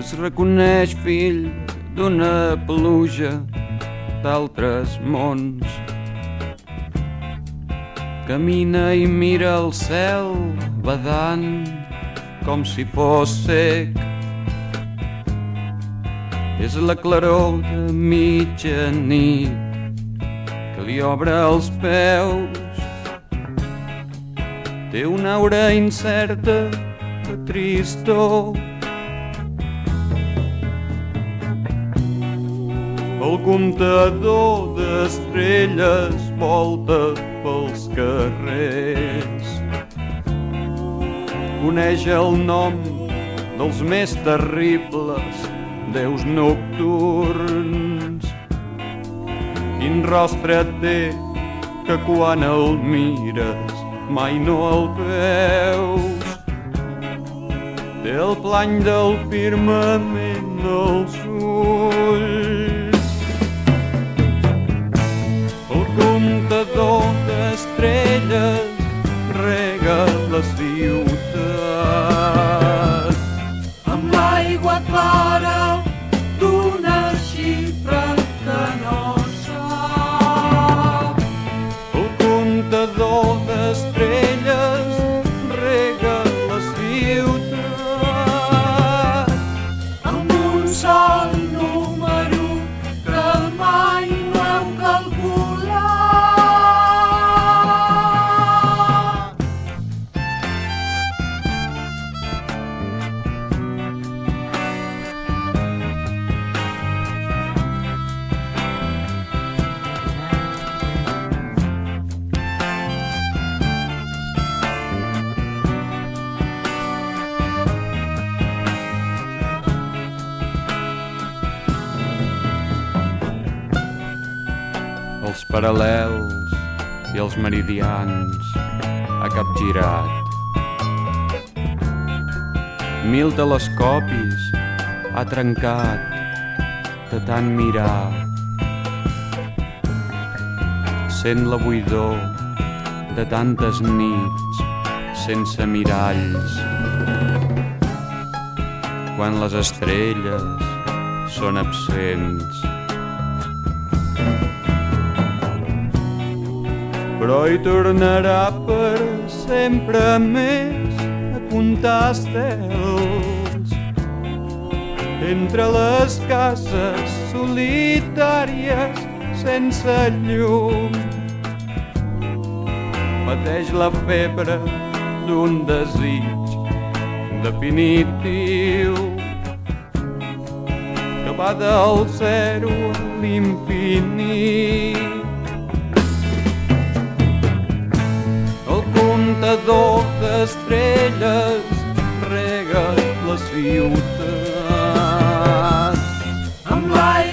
es reconeix fill d'una pluja d'altres mons. Camina i mira el cel badant com si fos sec. És la claror de mitja nit que li obre els peus. Té una aura incerta de tristor El comptador d'estrelles volta pels carrers. Coneix el nom dels més terribles déus nocturns. Quin rostre té que quan el mires mai no el veus. Té el plany del firmament als What love. Els paral·lels i els meridians ha capgirat. Mil telescopis ha trencat de tant mirar. Sent la buidor de tantes nits sense miralls. Quan les estrelles són absents. Però hi tornarà per sempre més a comptar estels entre les cases solitàries sense llum pateix la febre d'un desig definitiu que va del zero a l'infinit d'estrelles rega la ciutat. Amb l'aigua